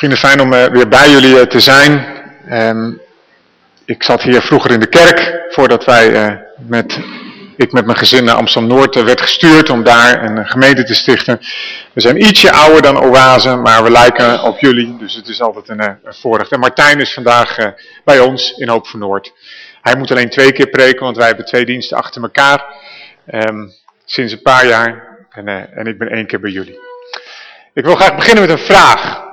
Vrienden, fijn om uh, weer bij jullie uh, te zijn. Um, ik zat hier vroeger in de kerk, voordat wij uh, met, ik met mijn gezin naar Amsterdam-Noord werd gestuurd om daar een gemeente te stichten. We zijn ietsje ouder dan Oase, maar we lijken op jullie, dus het is altijd een, een voorrecht. En Martijn is vandaag bij ons in Hoop van Noord. Hij moet alleen twee keer preken, want wij hebben twee diensten achter elkaar, um, sinds een paar jaar. En, en ik ben één keer bij jullie. Ik wil graag beginnen met een vraag.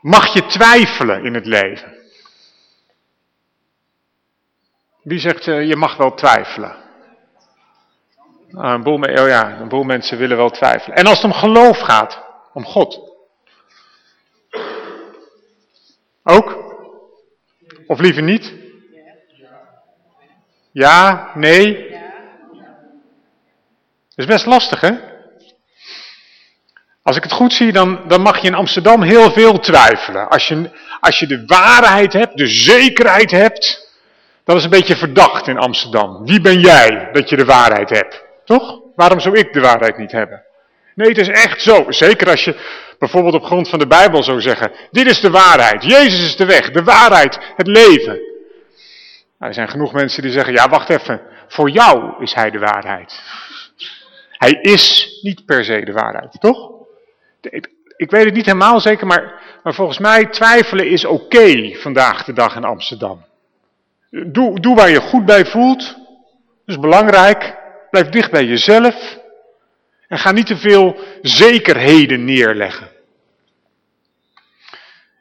Mag je twijfelen in het leven? Wie zegt, uh, je mag wel twijfelen? Nou, een, boel, oh ja, een boel mensen willen wel twijfelen. En als het om geloof gaat, om God. Ook? Of liever niet? Ja, nee? Dat is best lastig, hè? Als ik het goed zie, dan, dan mag je in Amsterdam heel veel twijfelen. Als je, als je de waarheid hebt, de zekerheid hebt, dat is een beetje verdacht in Amsterdam. Wie ben jij dat je de waarheid hebt? Toch? Waarom zou ik de waarheid niet hebben? Nee, het is echt zo. Zeker als je bijvoorbeeld op grond van de Bijbel zou zeggen, dit is de waarheid. Jezus is de weg, de waarheid, het leven. Nou, er zijn genoeg mensen die zeggen, ja wacht even, voor jou is hij de waarheid. Hij is niet per se de waarheid, toch? Ik, weet het niet helemaal zeker, maar, maar volgens mij twijfelen is oké vandaag de dag in Amsterdam. Doe, doe waar je goed bij voelt. Dat is belangrijk. Blijf dicht bij jezelf. En ga niet te veel zekerheden neerleggen.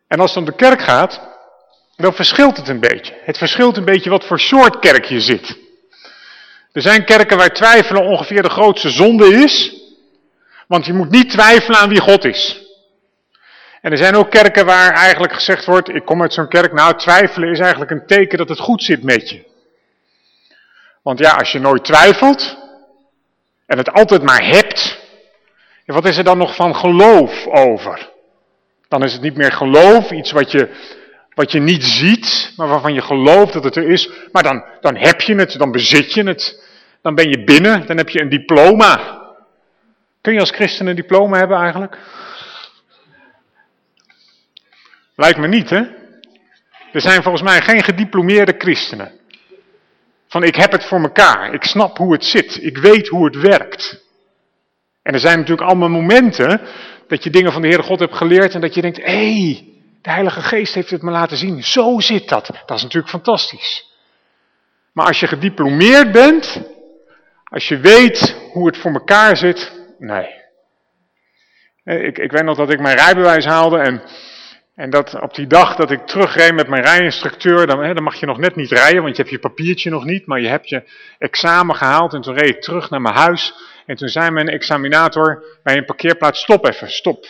En als het om de kerk gaat, dan verschilt het een beetje. Het verschilt een beetje wat voor soort kerk je zit. Er zijn kerken waar twijfelen ongeveer de grootste zonde is. Want je moet niet twijfelen aan wie God is. En er zijn ook kerken waar eigenlijk gezegd wordt, ik kom uit zo'n kerk, nou twijfelen is eigenlijk een teken dat het goed zit met je. Want ja, als je nooit twijfelt en het altijd maar hebt, wat is er dan nog van geloof over? Dan is het niet meer geloof, iets wat je, wat je niet ziet, maar waarvan je gelooft dat het er is. Maar dan, dan heb je het, dan bezit je het, dan ben je binnen, dan heb je een diploma. Kun je als christen een diploma hebben eigenlijk? Lijkt me niet, hè? Er zijn volgens mij geen gediplomeerde christenen. Van ik heb het voor mekaar, ik snap hoe het zit, ik weet hoe het werkt. En er zijn natuurlijk allemaal momenten dat je dingen van de Heere God hebt geleerd en dat je denkt, hé, hey, de Heilige Geest heeft het me laten zien, zo zit dat. Dat is natuurlijk fantastisch. Maar als je gediplomeerd bent, als je weet hoe het voor mekaar zit, Nee. Ik, ik weet nog dat ik mijn rijbewijs haalde en, en dat op die dag dat ik terugreed met mijn rijinstructeur, dan, hè, dan mag je nog net niet rijden, want je hebt je papiertje nog niet, maar je hebt je examen gehaald en toen reed ik terug naar mijn huis en toen zei mijn examinator bij een parkeerplaats, stop even, stop.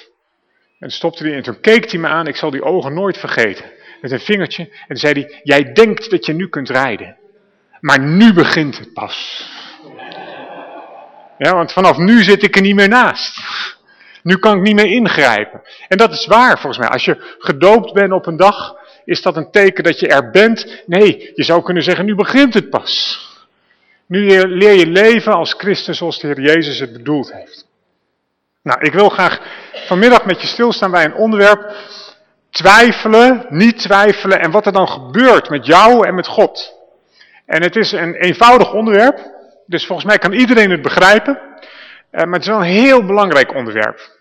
En stopte hij en toen keek hij me aan, ik zal die ogen nooit vergeten, met een vingertje en toen zei hij, jij denkt dat je nu kunt rijden, maar nu begint het pas. Ja, want vanaf nu zit ik er niet meer naast. Nu kan ik niet meer ingrijpen. En dat is waar volgens mij. Als je gedoopt bent op een dag, is dat een teken dat je er bent? Nee, je zou kunnen zeggen, nu begint het pas. Nu leer je leven als Christus zoals de Heer Jezus het bedoeld heeft. Nou, ik wil graag vanmiddag met je stilstaan bij een onderwerp. Twijfelen, niet twijfelen en wat er dan gebeurt met jou en met God. En het is een eenvoudig onderwerp. Dus volgens mij kan iedereen het begrijpen. Uh, maar het is wel een heel belangrijk onderwerp.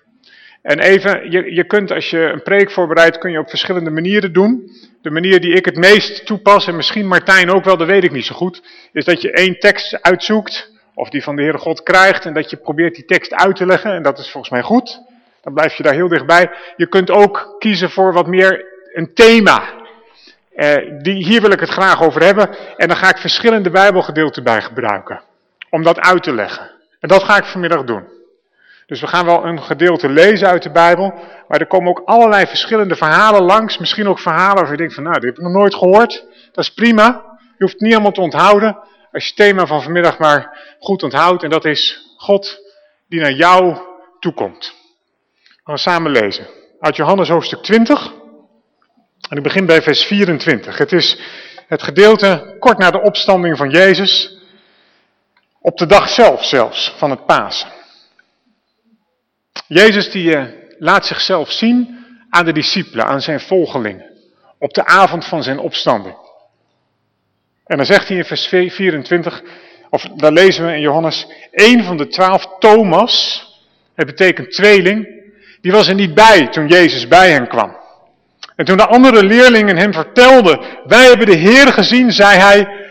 En even, je, je kunt als je een preek voorbereidt, kun je op verschillende manieren doen. De manier die ik het meest toepas, en misschien Martijn ook wel, dat weet ik niet zo goed, is dat je één tekst uitzoekt, of die van de Heere God krijgt, en dat je probeert die tekst uit te leggen, en dat is volgens mij goed. Dan blijf je daar heel dichtbij. Je kunt ook kiezen voor wat meer een thema. Uh, die, hier wil ik het graag over hebben, en dan ga ik verschillende bijbelgedeelten bij gebruiken om dat uit te leggen. En dat ga ik vanmiddag doen. Dus we gaan wel een gedeelte lezen uit de Bijbel, maar er komen ook allerlei verschillende verhalen langs. Misschien ook verhalen waar je denkt van, nou, dit heb ik nog nooit gehoord. Dat is prima. Je hoeft het niet allemaal te onthouden. Als je het thema van vanmiddag maar goed onthoudt, en dat is God die naar jou toekomt. We gaan samen lezen. Uit Johannes hoofdstuk 20. En ik begin bij vers 24. Het is het gedeelte kort na de opstanding van Jezus. Op de dag zelf zelfs, van het Pasen. Jezus die, uh, laat zichzelf zien aan de discipelen, aan zijn volgelingen. Op de avond van zijn opstanding. En dan zegt hij in vers 24, of daar lezen we in Johannes, een van de twaalf, Thomas, het betekent tweeling, die was er niet bij toen Jezus bij hen kwam. En toen de andere leerlingen hem vertelden, wij hebben de Heer gezien, zei hij,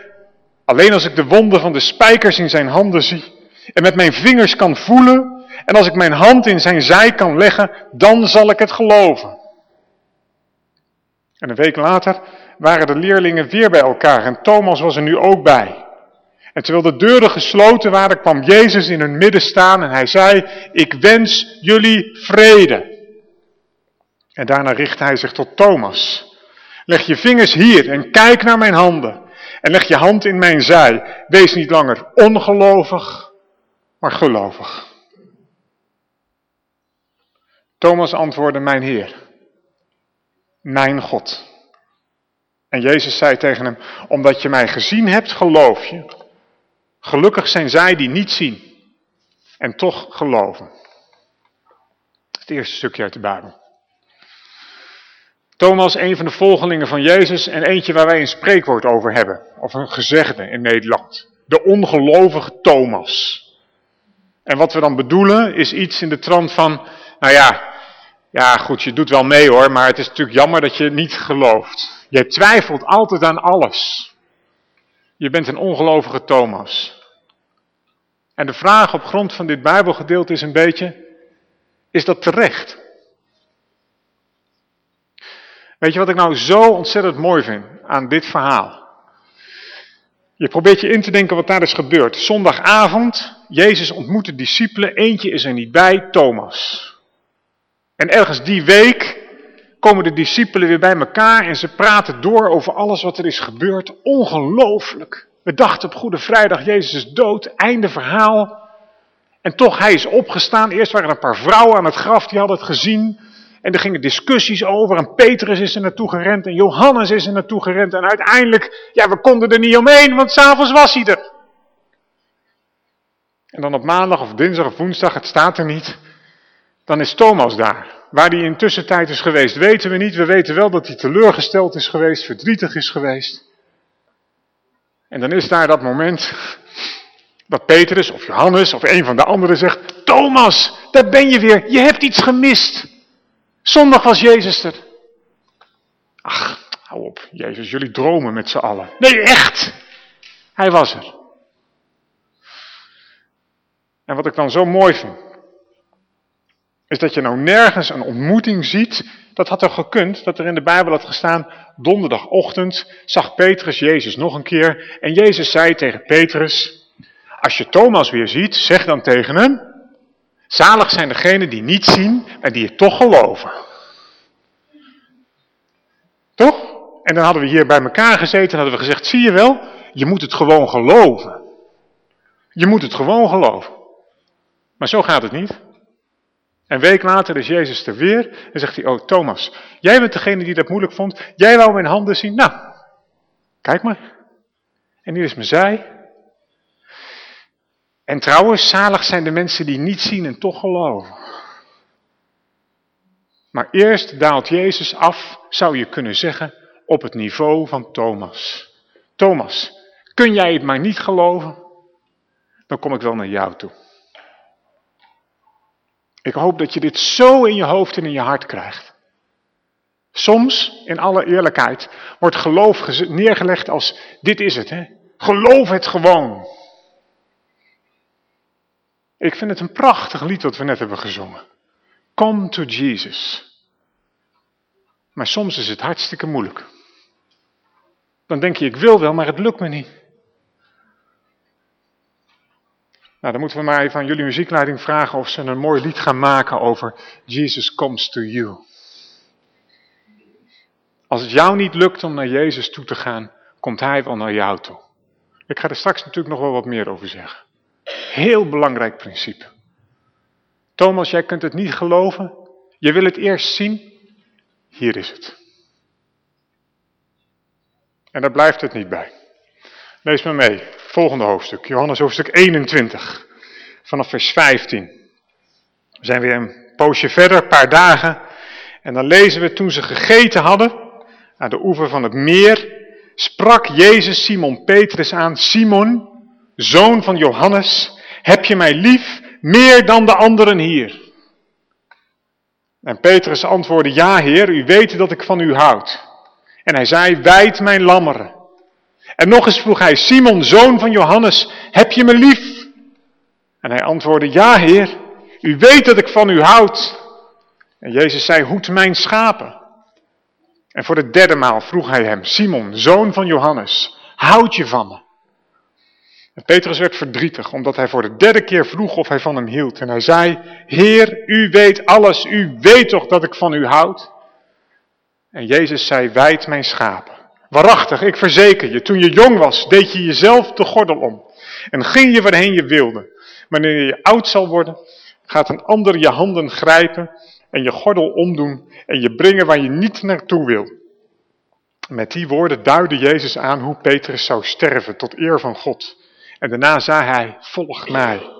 alleen als ik de wonden van de spijkers in zijn handen zie en met mijn vingers kan voelen en als ik mijn hand in zijn zij kan leggen, dan zal ik het geloven. En een week later waren de leerlingen weer bij elkaar en Thomas was er nu ook bij. En terwijl de deuren gesloten waren, kwam Jezus in hun midden staan en hij zei, ik wens jullie vrede. En daarna richtte hij zich tot Thomas. Leg je vingers hier en kijk naar mijn handen. En leg je hand in mijn zij. Wees niet langer ongelovig, maar gelovig. Thomas antwoordde, mijn Heer, mijn God. En Jezus zei tegen hem, omdat je mij gezien hebt, geloof je. Gelukkig zijn zij die niet zien en toch geloven. Het eerste stukje uit de Bijbel. Thomas, een van de volgelingen van Jezus en eentje waar wij een spreekwoord over hebben. Of een gezegde in Nederland. De ongelovige Thomas. En wat we dan bedoelen is iets in de trant van, nou ja, ja goed, je doet wel mee hoor, maar het is natuurlijk jammer dat je niet gelooft. Je twijfelt altijd aan alles. Je bent een ongelovige Thomas. En de vraag op grond van dit Bijbelgedeelte is een beetje, is dat terecht? Weet je wat ik nou zo ontzettend mooi vind aan dit verhaal? Je probeert je in te denken wat daar is gebeurd. Zondagavond, Jezus ontmoet de discipelen, eentje is er niet bij, Thomas. En ergens die week komen de discipelen weer bij elkaar en ze praten door over alles wat er is gebeurd. Ongelooflijk. We dachten op Goede Vrijdag, Jezus is dood, einde verhaal. En toch, hij is opgestaan. Eerst waren er een paar vrouwen aan het graf, die hadden het gezien. En er gingen discussies over en Petrus is er naartoe gerend en Johannes is er naartoe gerend. En uiteindelijk, ja we konden er niet omheen, want s'avonds was hij er. En dan op maandag of dinsdag of woensdag, het staat er niet, dan is Thomas daar. Waar hij intussen tijd is geweest, weten we niet. We weten wel dat hij teleurgesteld is geweest, verdrietig is geweest. En dan is daar dat moment dat Petrus of Johannes of een van de anderen zegt, Thomas, daar ben je weer, je hebt iets gemist. Zondag was Jezus er. Ach, hou op, Jezus, jullie dromen met z'n allen. Nee, echt. Hij was er. En wat ik dan zo mooi vind, is dat je nou nergens een ontmoeting ziet. Dat had er gekund, dat er in de Bijbel had gestaan, donderdagochtend zag Petrus Jezus nog een keer. En Jezus zei tegen Petrus, als je Thomas weer ziet, zeg dan tegen hem, Zalig zijn degenen die niet zien en die het toch geloven. Toch? En dan hadden we hier bij elkaar gezeten en hadden we gezegd, zie je wel, je moet het gewoon geloven. Je moet het gewoon geloven. Maar zo gaat het niet. Een week later is Jezus er weer en zegt hij, oh Thomas, jij bent degene die dat moeilijk vond. Jij wou mijn handen zien. Nou, kijk maar. En hier is mijn zij. En trouwens, zalig zijn de mensen die niet zien en toch geloven. Maar eerst daalt Jezus af, zou je kunnen zeggen, op het niveau van Thomas. Thomas, kun jij het maar niet geloven? Dan kom ik wel naar jou toe. Ik hoop dat je dit zo in je hoofd en in je hart krijgt. Soms, in alle eerlijkheid, wordt geloof neergelegd als, dit is het, hè? geloof het gewoon. Ik vind het een prachtig lied wat we net hebben gezongen. Come to Jesus. Maar soms is het hartstikke moeilijk. Dan denk je, ik wil wel, maar het lukt me niet. Nou, dan moeten we maar even aan jullie muziekleiding vragen of ze een mooi lied gaan maken over Jesus comes to you. Als het jou niet lukt om naar Jezus toe te gaan, komt Hij wel naar jou toe. Ik ga er straks natuurlijk nog wel wat meer over zeggen. Heel belangrijk principe. Thomas, jij kunt het niet geloven. Je wil het eerst zien. Hier is het. En daar blijft het niet bij. Lees me mee. Volgende hoofdstuk. Johannes hoofdstuk 21. Vanaf vers 15. We zijn weer een poosje verder, een paar dagen. En dan lezen we, toen ze gegeten hadden, aan de oever van het meer, sprak Jezus Simon Petrus aan, Simon, zoon van Johannes, heb je mij lief meer dan de anderen hier? En Petrus antwoordde, ja heer, u weet dat ik van u houd. En hij zei, wijd mijn lammeren. En nog eens vroeg hij, Simon, zoon van Johannes, heb je me lief? En hij antwoordde, ja heer, u weet dat ik van u houd. En Jezus zei, hoed mijn schapen. En voor de derde maal vroeg hij hem, Simon, zoon van Johannes, houd je van me? En Petrus werd verdrietig, omdat hij voor de derde keer vroeg of hij van hem hield. En hij zei, Heer, u weet alles, u weet toch dat ik van u houd? En Jezus zei, wijd mijn schapen. Waarachtig, ik verzeker je, toen je jong was, deed je jezelf de gordel om. En ging je waarheen je wilde. Wanneer je oud zal worden, gaat een ander je handen grijpen en je gordel omdoen en je brengen waar je niet naartoe wil. Met die woorden duidde Jezus aan hoe Petrus zou sterven tot eer van God. En daarna zei hij, volg mij.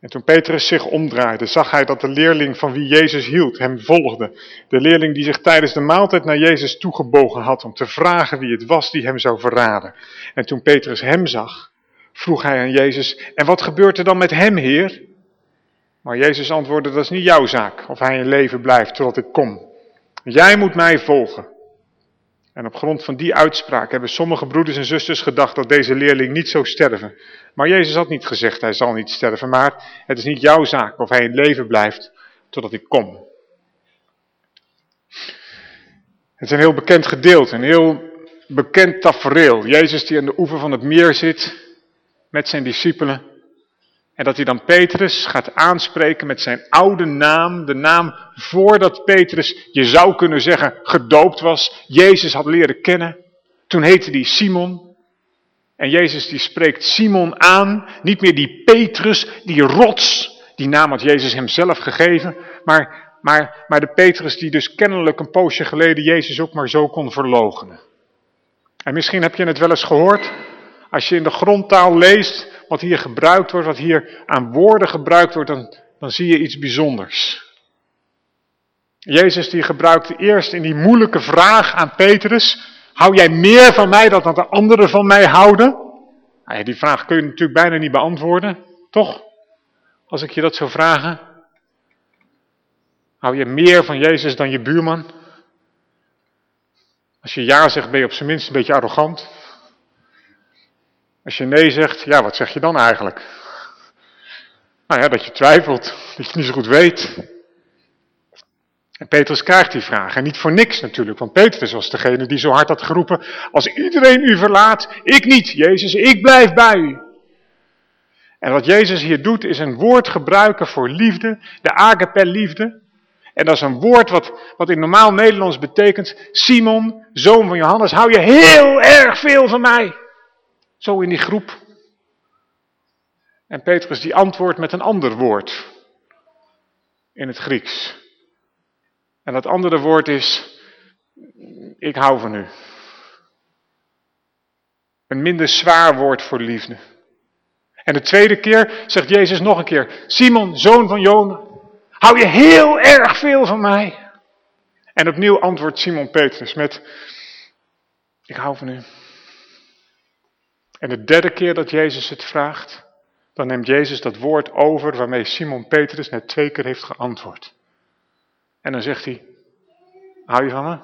En toen Petrus zich omdraaide, zag hij dat de leerling van wie Jezus hield hem volgde. De leerling die zich tijdens de maaltijd naar Jezus toegebogen had om te vragen wie het was die hem zou verraden. En toen Petrus hem zag, vroeg hij aan Jezus, en wat gebeurt er dan met hem, Heer? Maar Jezus antwoordde, dat is niet jouw zaak, of hij in leven blijft totdat ik kom. Jij moet mij volgen. En op grond van die uitspraak hebben sommige broeders en zusters gedacht dat deze leerling niet zou sterven. Maar Jezus had niet gezegd, hij zal niet sterven, maar het is niet jouw zaak of hij in leven blijft totdat ik kom. Het is een heel bekend gedeelte, een heel bekend tafereel. Jezus die aan de oever van het meer zit met zijn discipelen. En dat hij dan Petrus gaat aanspreken met zijn oude naam, de naam voordat Petrus, je zou kunnen zeggen, gedoopt was, Jezus had leren kennen. Toen heette hij Simon. En Jezus die spreekt Simon aan, niet meer die Petrus, die rots, die naam had Jezus hem zelf gegeven, maar, maar, maar de Petrus die dus kennelijk een poosje geleden Jezus ook maar zo kon verlogenen. En misschien heb je het wel eens gehoord, als je in de grondtaal leest wat hier gebruikt wordt, wat hier aan woorden gebruikt wordt, dan, dan zie je iets bijzonders. Jezus die gebruikte eerst in die moeilijke vraag aan Petrus, hou jij meer van mij dan dat de anderen van mij houden? Nou die vraag kun je natuurlijk bijna niet beantwoorden, toch? Als ik je dat zou vragen. Hou je meer van Jezus dan je buurman? Als je ja zegt ben je op zijn minst een beetje arrogant. Als je nee zegt, ja, wat zeg je dan eigenlijk? Nou ja, dat je twijfelt, dat je niet zo goed weet. En Petrus krijgt die vraag. En niet voor niks natuurlijk, want Petrus was degene die zo hard had geroepen, als iedereen u verlaat, ik niet, Jezus, ik blijf bij u. En wat Jezus hier doet, is een woord gebruiken voor liefde, de agape liefde. En dat is een woord wat, wat in normaal Nederlands betekent, Simon, zoon van Johannes, hou je heel erg veel van mij. Zo in die groep. En Petrus die antwoordt met een ander woord in het Grieks. En dat andere woord is, ik hou van u. Een minder zwaar woord voor liefde. En de tweede keer zegt Jezus nog een keer, Simon, zoon van Jona, hou je heel erg veel van mij? En opnieuw antwoordt Simon Petrus met, ik hou van u. En de derde keer dat Jezus het vraagt, dan neemt Jezus dat woord over waarmee Simon Petrus net twee keer heeft geantwoord. En dan zegt hij, hou je van me?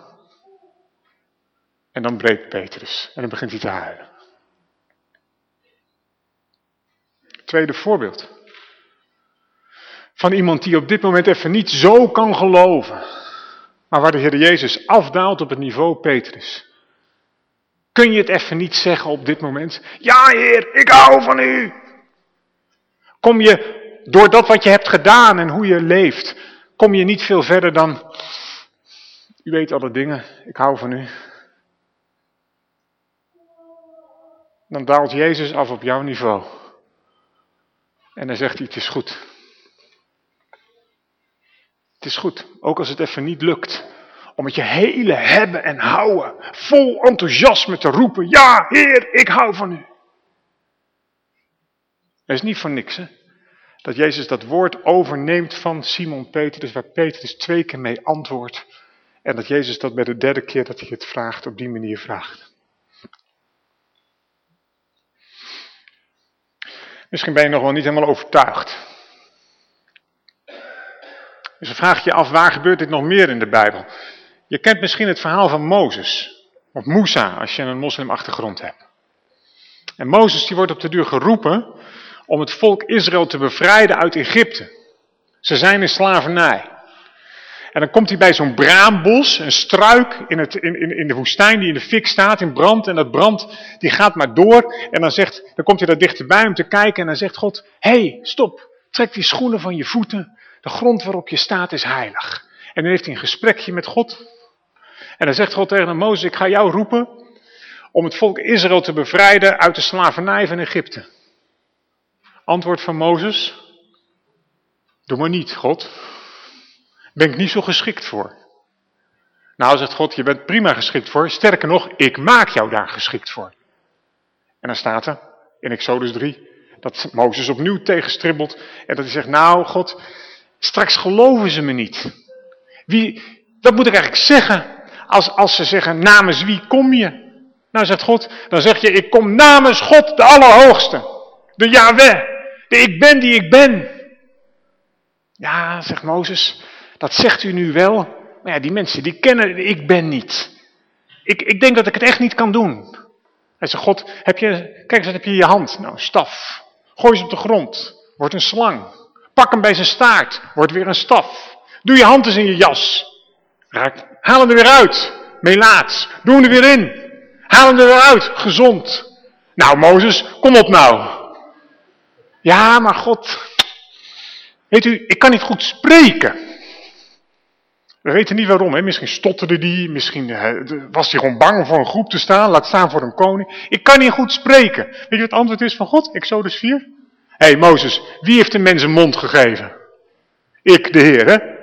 En dan breekt Petrus en dan begint hij te huilen. Tweede voorbeeld. Van iemand die op dit moment even niet zo kan geloven. Maar waar de Heer Jezus afdaalt op het niveau Petrus. Kun je het even niet zeggen op dit moment? Ja Heer, ik hou van u. Kom je door dat wat je hebt gedaan en hoe je leeft, kom je niet veel verder dan, u weet alle dingen, ik hou van u. Dan daalt Jezus af op jouw niveau. En dan zegt hij, het is goed. Het is goed, ook als het even niet lukt om met je hele hebben en houden, vol enthousiasme te roepen, ja Heer, ik hou van u. Dat is niet voor niks hè. Dat Jezus dat woord overneemt van Simon Petrus, waar Petrus twee keer mee antwoordt. En dat Jezus dat bij de derde keer dat hij het vraagt, op die manier vraagt. Misschien ben je nog wel niet helemaal overtuigd. Dus dan vraag je je af, waar gebeurt dit nog meer in de Bijbel? Je kent misschien het verhaal van Mozes, of Musa, als je een moslimachtergrond hebt. En Mozes die wordt op de duur geroepen om het volk Israël te bevrijden uit Egypte. Ze zijn in slavernij. En dan komt hij bij zo'n braambos, een struik in, het, in, in, in de woestijn die in de fik staat, in brand. En dat brand, die gaat maar door. En dan, zegt, dan komt hij daar dichterbij om te kijken en dan zegt God, hé, hey, stop, trek die schoenen van je voeten. De grond waarop je staat is heilig. En dan heeft hij een gesprekje met God. En dan zegt God tegen Mozes, ik ga jou roepen om het volk Israël te bevrijden uit de slavernij van Egypte. Antwoord van Mozes, doe maar niet, God. Ben ik niet zo geschikt voor. Nou, zegt God, je bent prima geschikt voor. Sterker nog, ik maak jou daar geschikt voor. En dan staat er in Exodus 3 dat Mozes opnieuw tegenstribbelt. En dat hij zegt, nou God, straks geloven ze me niet. Wie, wat moet ik eigenlijk zeggen als, als ze zeggen, namens wie kom je? Nou, zegt God, dan zeg je, ik kom namens God, de Allerhoogste. De Yahweh, de ik ben die ik ben. Ja, zegt Mozes, dat zegt u nu wel. Maar ja, die mensen, die kennen ik ben niet. Ik, ik denk dat ik het echt niet kan doen. Hij zegt, God, heb je, kijk eens, heb je je hand? Nou, staf. Gooi ze op de grond. Wordt een slang. Pak hem bij zijn staart. Wordt weer een staf. Doe je hand eens in je jas. Raak, haal hem er weer uit. Melaats. Doe hem er weer in. Haal hem er weer uit. Gezond. Nou, Mozes, kom op nou. Ja, maar God. Weet u, ik kan niet goed spreken. We weten niet waarom, hè? misschien stotterde die, misschien was hij gewoon bang voor een groep te staan, laat staan voor een koning. Ik kan niet goed spreken. Weet je wat het antwoord is van God? Exodus 4. Hé hey, Mozes, wie heeft de mens een mond gegeven? Ik, de Heer, hè?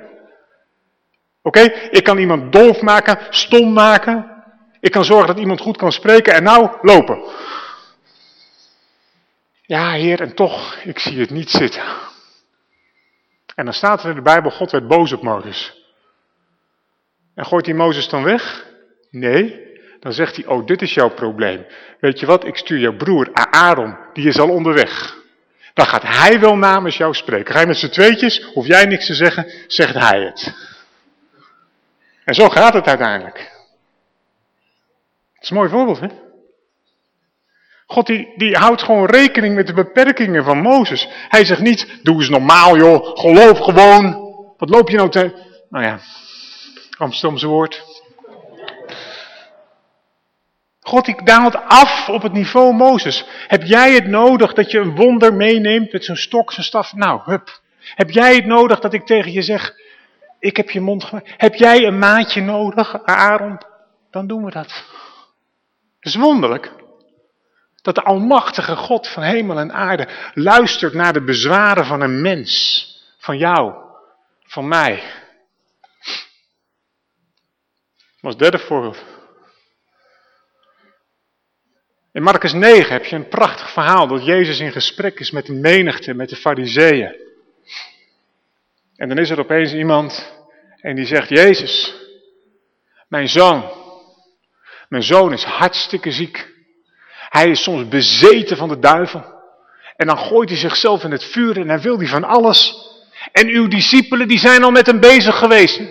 Oké, ik kan iemand doof maken, stom maken. Ik kan zorgen dat iemand goed kan spreken en nou, lopen. Ja, Heer, en toch, ik zie het niet zitten. En dan staat er in de Bijbel, God werd boos op Mozes. En gooit hij Mozes dan weg? Nee, dan zegt hij, oh dit is jouw probleem. Weet je wat, ik stuur jouw broer Aaron, die is al onderweg. Dan gaat hij wel namens jou spreken. Ga je met z'n tweetjes, hoef jij niks te zeggen, zegt hij het. En zo gaat het uiteindelijk. Dat is een mooi voorbeeld, hè? God die, die houdt gewoon rekening met de beperkingen van Mozes. Hij zegt niet, doe eens normaal joh, geloof gewoon. Wat loop je nou te... Nou ja, Amsterdamse woord. God die daalt af op het niveau Mozes. Heb jij het nodig dat je een wonder meeneemt met zo'n stok, zo'n staf? Nou, hup. Heb jij het nodig dat ik tegen je zeg, ik heb je mond gemaakt. Heb jij een maatje nodig, Aaron? Dan doen we dat. Het is wonderlijk dat de almachtige God van hemel en aarde luistert naar de bezwaren van een mens. Van jou, van mij. Als derde voorbeeld. In Marcus 9 heb je een prachtig verhaal dat Jezus in gesprek is met de menigte, met de fariseeën. En dan is er opeens iemand en die zegt, Jezus, mijn zoon, mijn zoon is hartstikke ziek. Hij is soms bezeten van de duivel. En dan gooit hij zichzelf in het vuur en dan wil hij van alles. En uw discipelen die zijn al met hem bezig geweest.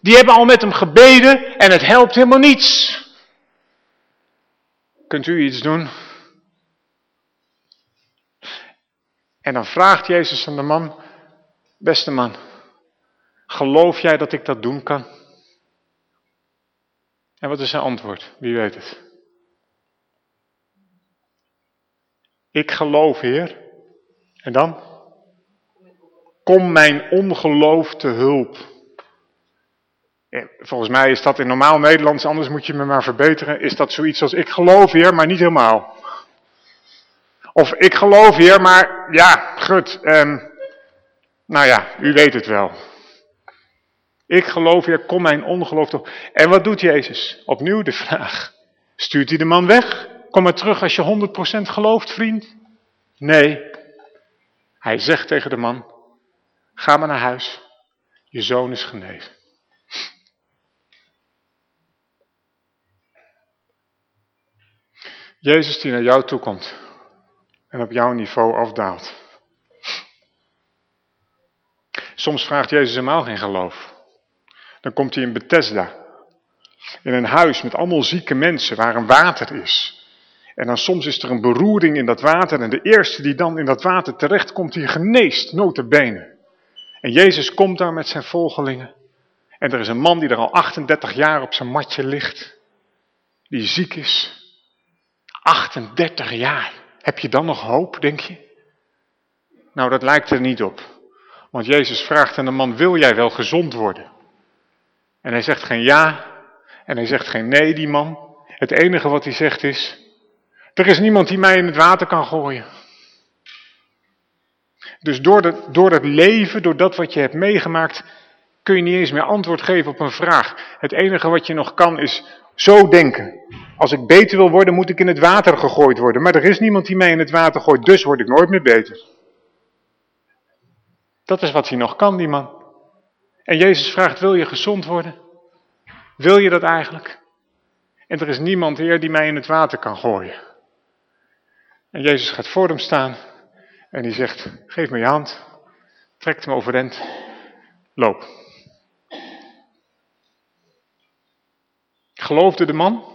Die hebben al met hem gebeden en het helpt helemaal niets. Kunt u iets doen? En dan vraagt Jezus aan de man, beste man, geloof jij dat ik dat doen kan? En wat is zijn antwoord? Wie weet het? Ik geloof, Heer. En dan? Kom mijn ongeloof te hulp. Volgens mij is dat in normaal Nederlands, anders moet je me maar verbeteren, is dat zoiets als ik geloof Heer, maar niet helemaal. Of ik geloof Heer, maar ja, goed, um, nou ja, u weet het wel. Ik geloof Heer, kom mijn ongeloof toch. En wat doet Jezus? Opnieuw de vraag. Stuurt hij de man weg? Kom maar terug als je 100% gelooft, vriend? Nee. Hij zegt tegen de man, ga maar naar huis, je zoon is genezen. Jezus die naar jou toe komt en op jouw niveau afdaalt. Soms vraagt Jezus helemaal geen geloof. Dan komt hij in Bethesda. In een huis met allemaal zieke mensen waar een water is. En dan soms is er een beroering in dat water en de eerste die dan in dat water terechtkomt, die geneest, notabene. En Jezus komt daar met zijn volgelingen. En er is een man die er al 38 jaar op zijn matje ligt. Die ziek is. 38 jaar. Heb je dan nog hoop, denk je? Nou, dat lijkt er niet op. Want Jezus vraagt aan de man, wil jij wel gezond worden? En hij zegt geen ja en hij zegt geen nee, die man. Het enige wat hij zegt is, er is niemand die mij in het water kan gooien. Dus door, de, door het leven, door dat wat je hebt meegemaakt, kun je niet eens meer antwoord geven op een vraag. Het enige wat je nog kan is zo denken. Als ik beter wil worden, moet ik in het water gegooid worden. Maar er is niemand die mij in het water gooit, dus word ik nooit meer beter. Dat is wat hij nog kan, die man. En Jezus vraagt, wil je gezond worden? Wil je dat eigenlijk? En er is niemand, Heer, die mij in het water kan gooien. En Jezus gaat voor hem staan en die zegt, geef me je hand, trekt hem overeind, loop. Geloofde de man?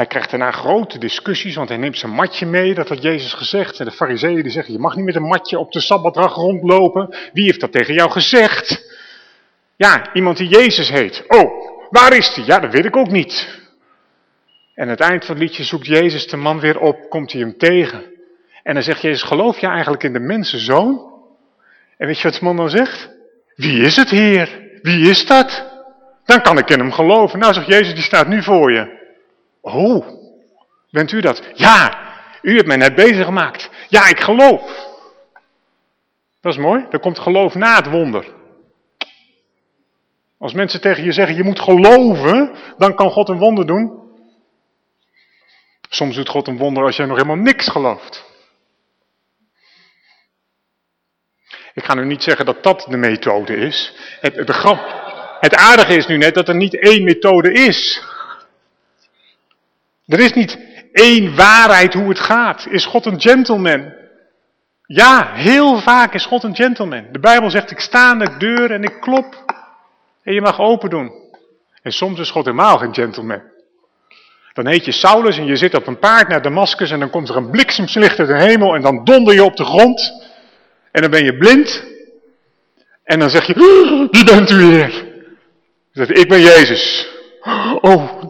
Hij krijgt daarna grote discussies, want hij neemt zijn matje mee, dat had Jezus gezegd. En de fariseeën die zeggen, je mag niet met een matje op de Sabbatdag rondlopen. Wie heeft dat tegen jou gezegd? Ja, iemand die Jezus heet. Oh, waar is die? Ja, dat weet ik ook niet. En aan het eind van het liedje zoekt Jezus de man weer op, komt hij hem tegen. En dan zegt Jezus, geloof je eigenlijk in de mensenzoon? En weet je wat de man dan zegt? Wie is het, Heer? Wie is dat? Dan kan ik in hem geloven. Nou, zegt Jezus, die staat nu voor je. Oh, bent u dat? Ja, u hebt mij net bezig gemaakt. Ja, ik geloof. Dat is mooi. Er komt geloof na het wonder. Als mensen tegen je zeggen, je moet geloven, dan kan God een wonder doen. Soms doet God een wonder als jij nog helemaal niks gelooft. Ik ga nu niet zeggen dat dat de methode is. Het, de grap, het aardige is nu net dat er niet één methode is. Er is niet één waarheid hoe het gaat. Is God een gentleman? Ja, heel vaak is God een gentleman. De Bijbel zegt, ik sta aan de deur en ik klop. En je mag open doen. En soms is God helemaal geen gentleman. Dan heet je Saulus en je zit op een paard naar Damascus en dan komt er een bliksemslicht uit de hemel en dan donder je op de grond. En dan ben je blind. En dan zeg je, wie bent u hier? Zegt, ik ben Jezus. Oh,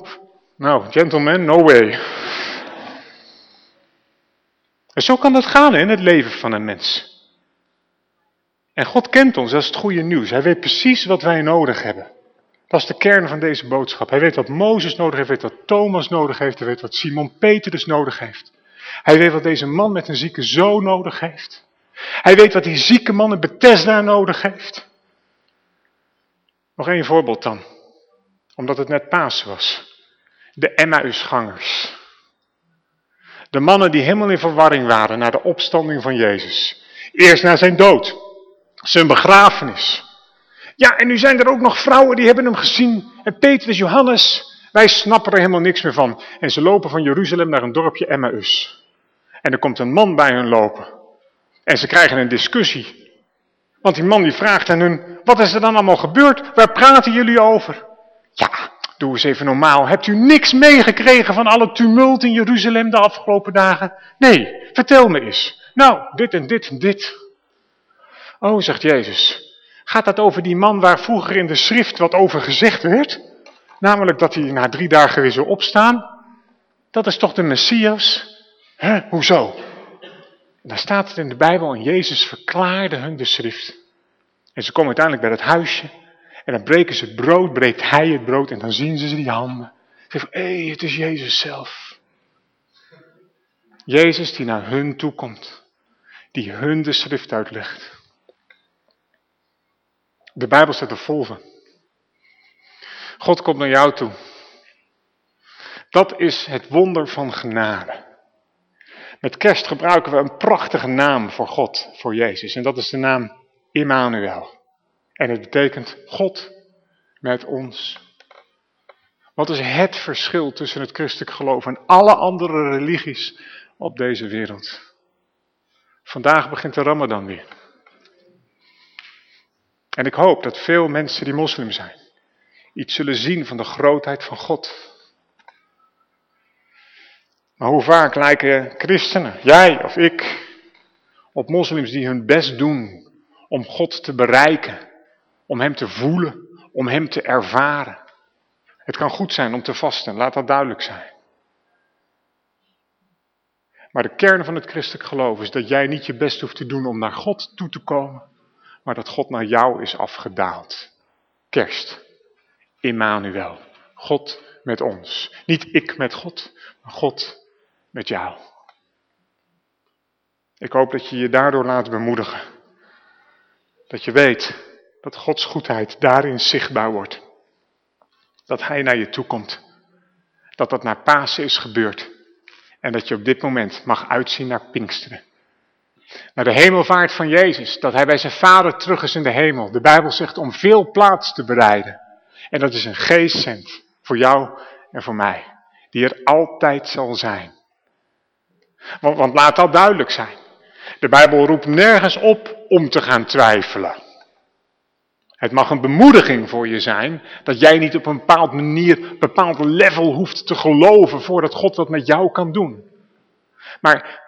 nou, gentleman, no way. En zo kan dat gaan in het leven van een mens. En God kent ons, dat is het goede nieuws. Hij weet precies wat wij nodig hebben. Dat is de kern van deze boodschap. Hij weet wat Mozes nodig heeft, weet wat Thomas nodig heeft, hij weet wat Simon Petrus nodig heeft. Hij weet wat deze man met een zieke zoon nodig heeft. Hij weet wat die zieke man in Bethesda nodig heeft. Nog één voorbeeld dan, omdat het net Paas was. De Emmausgangers. De mannen die helemaal in verwarring waren na de opstanding van Jezus. Eerst na zijn dood, zijn begrafenis. Ja, en nu zijn er ook nog vrouwen die hebben hem gezien. En Petrus, Johannes, wij snappen er helemaal niks meer van. En ze lopen van Jeruzalem naar een dorpje Emmaus. En er komt een man bij hun lopen. En ze krijgen een discussie. Want die man die vraagt aan hun, wat is er dan allemaal gebeurd? Waar praten jullie over? Ja, doe eens even normaal. Hebt u niks meegekregen van alle tumult in Jeruzalem de afgelopen dagen? Nee, vertel me eens. Nou, dit en dit en dit. Oh, zegt Jezus, gaat dat over die man waar vroeger in de schrift wat over gezegd werd? Namelijk dat hij na drie dagen weer zou opstaan? Dat is toch de Messias? Hè, hoezo? En daar staat het in de Bijbel en Jezus verklaarde hun de schrift. En ze komen uiteindelijk bij dat huisje en dan breken ze het brood, breekt hij het brood en dan zien ze die handen. Ze zeggen, hé, het is Jezus zelf. Jezus die naar hun toe komt, die hun de schrift uitlegt. De Bijbel staat er vol van. God komt naar jou toe. Dat is het wonder van genade. Met kerst gebruiken we een prachtige naam voor God, voor Jezus. En dat is de naam Immanuel. En het betekent God met ons. Wat is het verschil tussen het christelijk geloof en alle andere religies op deze wereld? Vandaag begint de Ramadan weer. En ik hoop dat veel mensen die moslim zijn, iets zullen zien van de grootheid van God. Maar hoe vaak lijken christenen, jij of ik, op moslims die hun best doen om God te bereiken, om Hem te voelen, om Hem te ervaren. Het kan goed zijn om te vasten, laat dat duidelijk zijn. Maar de kern van het christelijk geloof is dat jij niet je best hoeft te doen om naar God toe te komen, maar dat God naar jou is afgedaald. Kerst, Immanuel, God met ons. Niet ik met God, maar God met jou. Ik hoop dat je je daardoor laat bemoedigen. Dat je weet dat Gods goedheid daarin zichtbaar wordt. Dat Hij naar je toe komt. Dat dat naar Pasen is gebeurd. En dat je op dit moment mag uitzien naar Pinksteren. Naar de hemelvaart van Jezus. Dat Hij bij zijn Vader terug is in de hemel. De Bijbel zegt om veel plaats te bereiden. En dat is een geestcent voor jou en voor mij. Die er altijd zal zijn. Want, want laat dat duidelijk zijn. De Bijbel roept nergens op om te gaan twijfelen. Het mag een bemoediging voor je zijn dat jij niet op een bepaald manier, een bepaald level hoeft te geloven voordat God wat met jou kan doen. Maar,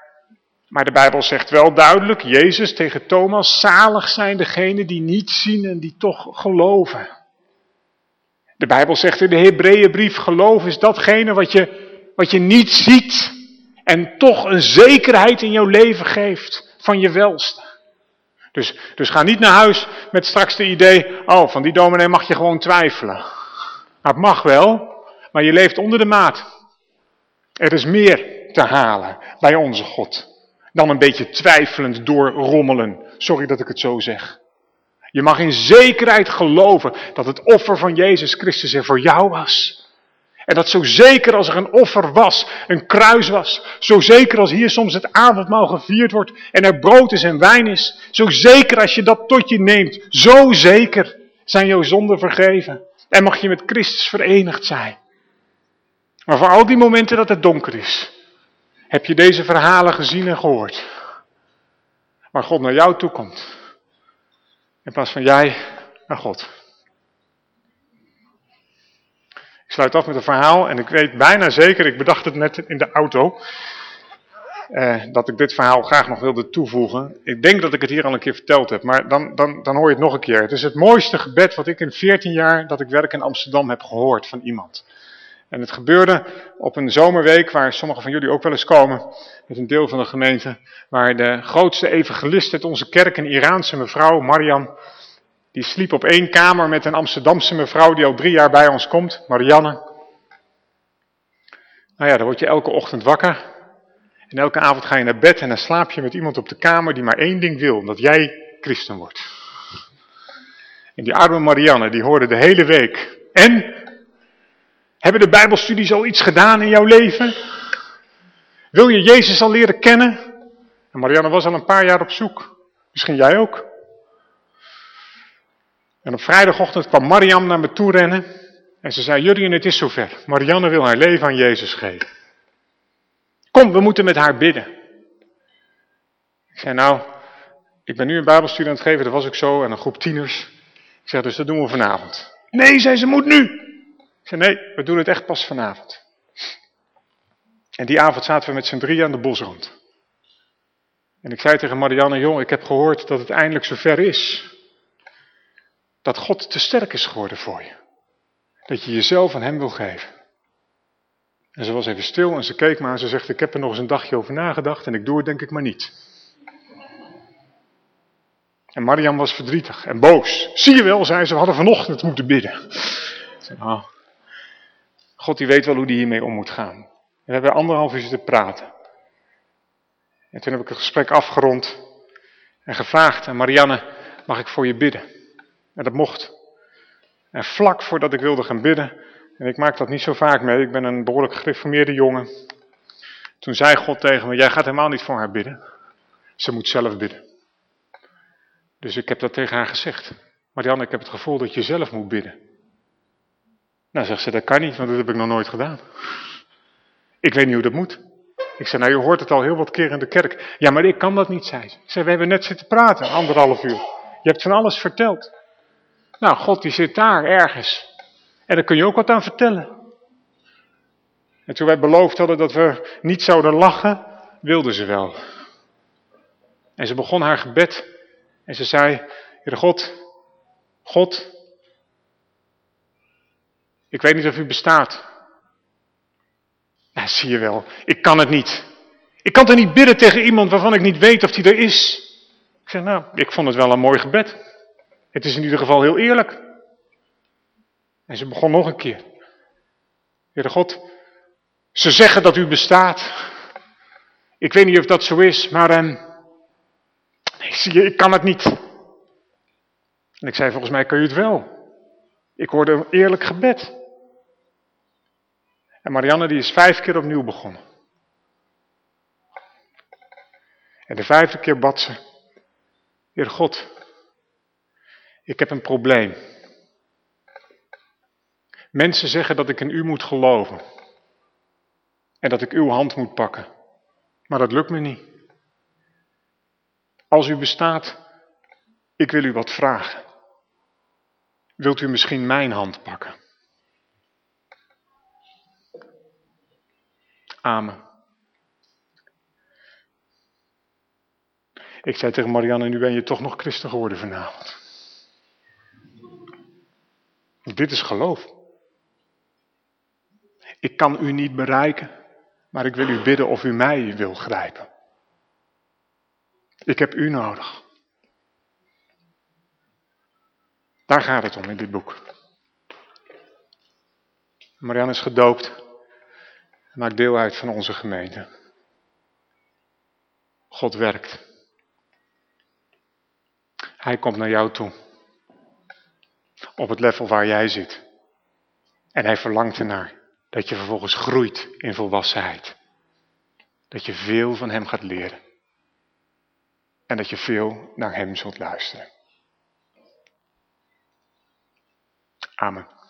maar de Bijbel zegt wel duidelijk, Jezus tegen Thomas, zalig zijn degenen die niet zien en die toch geloven. De Bijbel zegt in de Hebreeënbrief, geloof is datgene wat je, wat je niet ziet en toch een zekerheid in jouw leven geeft van je welste. Dus, dus ga niet naar huis met straks de idee, oh van die dominee mag je gewoon twijfelen. Het mag wel, maar je leeft onder de maat. Er is meer te halen bij onze God dan een beetje twijfelend doorrommelen. Sorry dat ik het zo zeg. Je mag in zekerheid geloven dat het offer van Jezus Christus er voor jou was. En dat zo zeker als er een offer was, een kruis was, zo zeker als hier soms het avondmaal gevierd wordt en er brood is en wijn is, zo zeker als je dat tot je neemt, zo zeker zijn jouw zonden vergeven en mag je met Christus verenigd zijn. Maar voor al die momenten dat het donker is, heb je deze verhalen gezien en gehoord. Waar God naar jou toe komt. In plaats van jij naar God. Ik sluit af met een verhaal en ik weet bijna zeker, ik bedacht het net in de auto, eh, dat ik dit verhaal graag nog wilde toevoegen. Ik denk dat ik het hier al een keer verteld heb, maar dan, dan, dan hoor je het nog een keer. Het is het mooiste gebed wat ik in 14 jaar dat ik werk in Amsterdam heb gehoord van iemand. En het gebeurde op een zomerweek waar sommigen van jullie ook wel eens komen, met een deel van de gemeente, waar de grootste evangelist uit onze kerk, een Iraanse mevrouw, Mariam, die sliep op één kamer met een Amsterdamse mevrouw die al drie jaar bij ons komt, Marianne. Nou ja, dan word je elke ochtend wakker. En elke avond ga je naar bed en dan slaap je met iemand op de kamer die maar één ding wil. Dat jij christen wordt. En die arme Marianne, die hoorde de hele week. En? Hebben de bijbelstudies al iets gedaan in jouw leven? Wil je Jezus al leren kennen? En Marianne was al een paar jaar op zoek. Misschien jij ook. En op vrijdagochtend kwam Mariam naar me toe rennen. En ze zei, Jurien, het is zover. Marianne wil haar leven aan Jezus geven. Kom, we moeten met haar bidden. Ik zei, nou, ik ben nu een bijbelstudie aan het geven, dat was ik zo, en een groep tieners. Ik zeg, dus dat doen we vanavond. Nee, zei ze, moet nu. Ik zei, nee, we doen het echt pas vanavond. En die avond zaten we met z'n drie aan de bosrand. En ik zei tegen Marianne, jong, ik heb gehoord dat het eindelijk zover is dat God te sterk is geworden voor je. Dat je jezelf aan hem wil geven. En ze was even stil en ze keek me aan en ze zegt, ik heb er nog eens een dagje over nagedacht en ik doe het denk ik maar niet. En Mariam was verdrietig en boos. Zie je wel, zei ze, we hadden vanochtend moeten bidden. Nou, God die weet wel hoe die hiermee om moet gaan. En we hebben anderhalf uur zitten praten. En toen heb ik het gesprek afgerond en gevraagd aan Marianne, mag ik voor je bidden? En dat mocht. En vlak voordat ik wilde gaan bidden, en ik maak dat niet zo vaak mee, ik ben een behoorlijk gereformeerde jongen. Toen zei God tegen me, jij gaat helemaal niet voor haar bidden. Ze moet zelf bidden. Dus ik heb dat tegen haar gezegd. Marianne, ik heb het gevoel dat je zelf moet bidden. Nou, zegt ze, dat kan niet, want dat heb ik nog nooit gedaan. Ik weet niet hoe dat moet. Ik zei, nou, je hoort het al heel wat keer in de kerk. Ja, maar ik kan dat niet, zei ze. We hebben net zitten praten, anderhalf uur. Je hebt van alles verteld. Nou, God die zit daar ergens. En daar kun je ook wat aan vertellen. En toen wij beloofd hadden dat we niet zouden lachen, wilde ze wel. En ze begon haar gebed en ze zei, Heer God, God, ik weet niet of u bestaat. Nou, zie je wel, ik kan het niet. Ik kan er niet bidden tegen iemand waarvan ik niet weet of die er is. Ik zeg, nou, ik vond het wel een mooi gebed. Het is in ieder geval heel eerlijk. En ze begon nog een keer. Heer God, ze zeggen dat u bestaat. Ik weet niet of dat zo is, maar um, nee, zie ik kan het niet. En ik zei, volgens mij kan je het wel. Ik hoorde een eerlijk gebed. En Marianne die is vijf keer opnieuw begonnen. En de vijfde keer bad ze, Heer God, ik heb een probleem. Mensen zeggen dat ik in u moet geloven. En dat ik uw hand moet pakken. Maar dat lukt me niet. Als u bestaat, ik wil u wat vragen. Wilt u misschien mijn hand pakken? Amen. Ik zei tegen Marianne, nu ben je toch nog christen geworden vanavond. Dit is geloof. Ik kan u niet bereiken, maar ik wil u bidden of u mij wil grijpen. Ik heb u nodig. Daar gaat het om in dit boek. Marianne is gedoopt en maakt deel uit van onze gemeente. God werkt. Hij komt naar jou toe. Op het level waar jij zit. En hij verlangt ernaar dat je vervolgens groeit in volwassenheid. Dat je veel van hem gaat leren. En dat je veel naar hem zult luisteren. Amen.